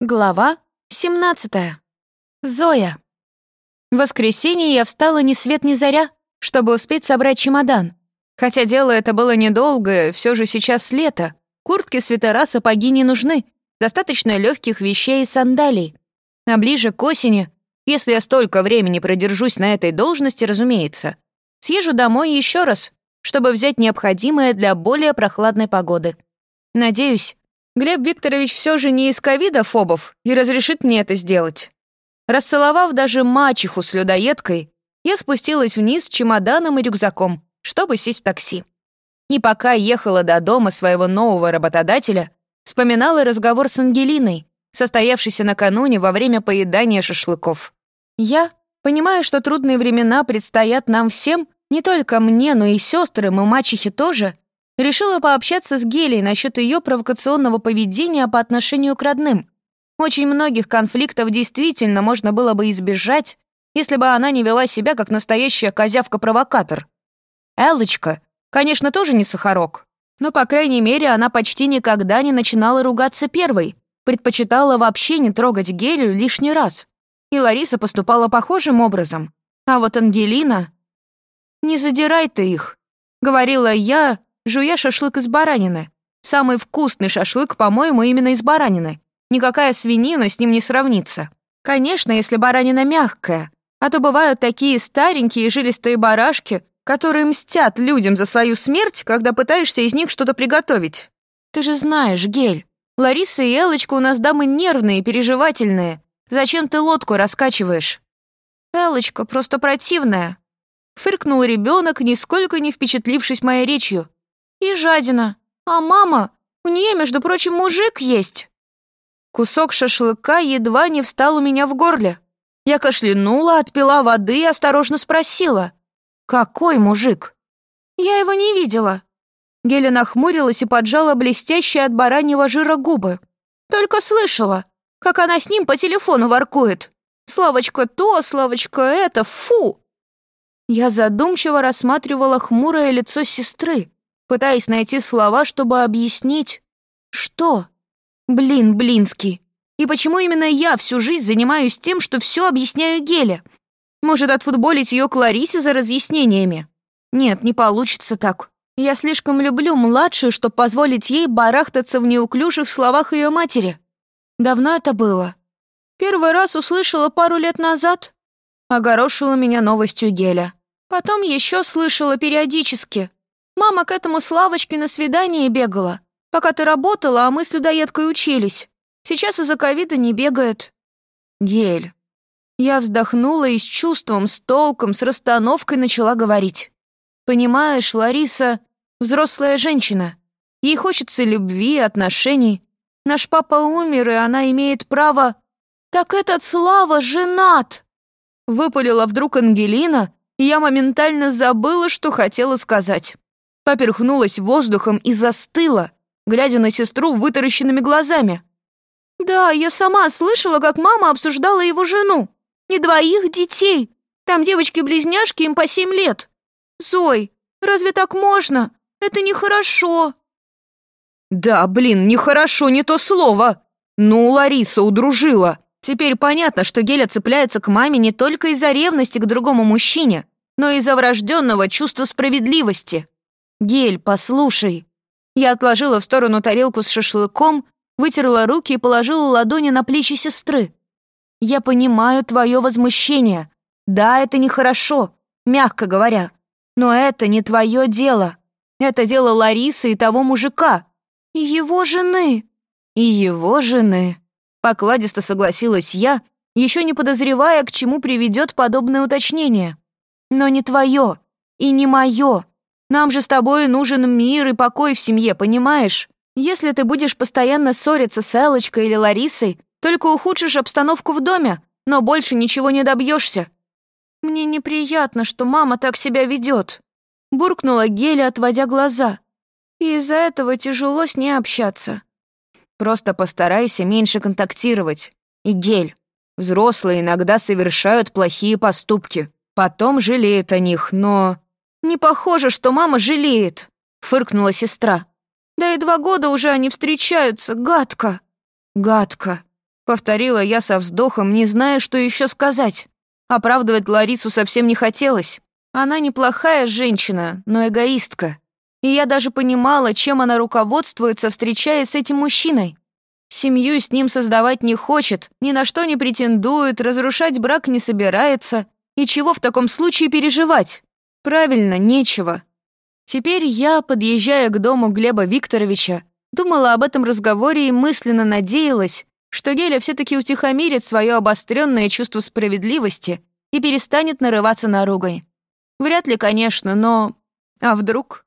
Глава 17. Зоя. В воскресенье я встала ни свет ни заря, чтобы успеть собрать чемодан. Хотя дело это было недолгое, все же сейчас лето. Куртки, свитера, сапоги не нужны. Достаточно легких вещей и сандалий. А ближе к осени, если я столько времени продержусь на этой должности, разумеется, съезжу домой еще раз, чтобы взять необходимое для более прохладной погоды. Надеюсь, Глеб Викторович все же не из ковида фобов и разрешит мне это сделать. Расцеловав даже мачеху с людоедкой, я спустилась вниз с чемоданом и рюкзаком, чтобы сесть в такси. И пока ехала до дома своего нового работодателя, вспоминала разговор с Ангелиной, состоявшийся накануне во время поедания шашлыков. Я, понимая, что трудные времена предстоят нам всем, не только мне, но и сестрам и мачехе тоже, Решила пообщаться с Гелей насчет ее провокационного поведения по отношению к родным. Очень многих конфликтов действительно можно было бы избежать, если бы она не вела себя как настоящая козявка-провокатор. Эллочка, конечно, тоже не сахарок, но, по крайней мере, она почти никогда не начинала ругаться первой, предпочитала вообще не трогать Гелию лишний раз. И Лариса поступала похожим образом. А вот Ангелина... «Не задирай ты их», — говорила я, жуя шашлык из баранины. Самый вкусный шашлык, по-моему, именно из баранины. Никакая свинина с ним не сравнится. Конечно, если баранина мягкая. А то бывают такие старенькие жилистые барашки, которые мстят людям за свою смерть, когда пытаешься из них что-то приготовить. Ты же знаешь, Гель, Лариса и Элочка у нас дамы нервные, переживательные. Зачем ты лодку раскачиваешь? Элочка просто противная. Фыркнул ребенок, нисколько не впечатлившись моей речью. И жадина. А мама, у нее, между прочим, мужик есть. Кусок шашлыка едва не встал у меня в горле. Я кашлянула, отпила воды и осторожно спросила. «Какой мужик?» «Я его не видела». Геля нахмурилась и поджала блестящие от бараньего жира губы. «Только слышала, как она с ним по телефону воркует. Славочка то, Славочка это, фу!» Я задумчиво рассматривала хмурое лицо сестры пытаясь найти слова, чтобы объяснить... Что? Блин, Блинский. И почему именно я всю жизнь занимаюсь тем, что все объясняю Геле? Может, отфутболить ее к Ларисе за разъяснениями? Нет, не получится так. Я слишком люблю младшую, чтобы позволить ей барахтаться в неуклюжих словах ее матери. Давно это было. Первый раз услышала пару лет назад. Огорошила меня новостью Геля. Потом еще слышала периодически. Мама к этому Славочке на свидание бегала. Пока ты работала, а мы с людоедкой учились. Сейчас из-за ковида не бегает». «Гель». Я вздохнула и с чувством, с толком, с расстановкой начала говорить. «Понимаешь, Лариса — взрослая женщина. Ей хочется любви, отношений. Наш папа умер, и она имеет право... Так этот Слава женат!» Выпалила вдруг Ангелина, и я моментально забыла, что хотела сказать поперхнулась воздухом и застыла, глядя на сестру вытаращенными глазами. «Да, я сама слышала, как мама обсуждала его жену. Не двоих детей. Там девочки-близняшки, им по семь лет. Зой, разве так можно? Это нехорошо». «Да, блин, нехорошо, не то слово. Ну, Лариса удружила. Теперь понятно, что Геля цепляется к маме не только из-за ревности к другому мужчине, но и из-за врожденного чувства справедливости. «Гель, послушай». Я отложила в сторону тарелку с шашлыком, вытерла руки и положила ладони на плечи сестры. «Я понимаю твое возмущение. Да, это нехорошо, мягко говоря. Но это не твое дело. Это дело Ларисы и того мужика. И его жены. И его жены». Покладисто согласилась я, еще не подозревая, к чему приведет подобное уточнение. «Но не твое и не мое. Нам же с тобой нужен мир и покой в семье, понимаешь? Если ты будешь постоянно ссориться с Элочкой или Ларисой, только ухудшишь обстановку в доме, но больше ничего не добьешься. Мне неприятно, что мама так себя ведет. Буркнула Геля, отводя глаза. И из-за этого тяжело с ней общаться. Просто постарайся меньше контактировать. И Гель, взрослые иногда совершают плохие поступки. Потом жалеют о них, но... «Не похоже, что мама жалеет», — фыркнула сестра. «Да и два года уже они встречаются, гадко». «Гадко». Повторила я со вздохом, не зная, что еще сказать. Оправдывать Ларису совсем не хотелось. Она неплохая женщина, но эгоистка. И я даже понимала, чем она руководствуется, встречаясь с этим мужчиной. Семью с ним создавать не хочет, ни на что не претендует, разрушать брак не собирается. И чего в таком случае переживать? Правильно, нечего. Теперь я, подъезжая к дому Глеба Викторовича, думала об этом разговоре и мысленно надеялась, что Геля все таки утихомирит свое обостренное чувство справедливости и перестанет нарываться на ругань. Вряд ли, конечно, но... А вдруг?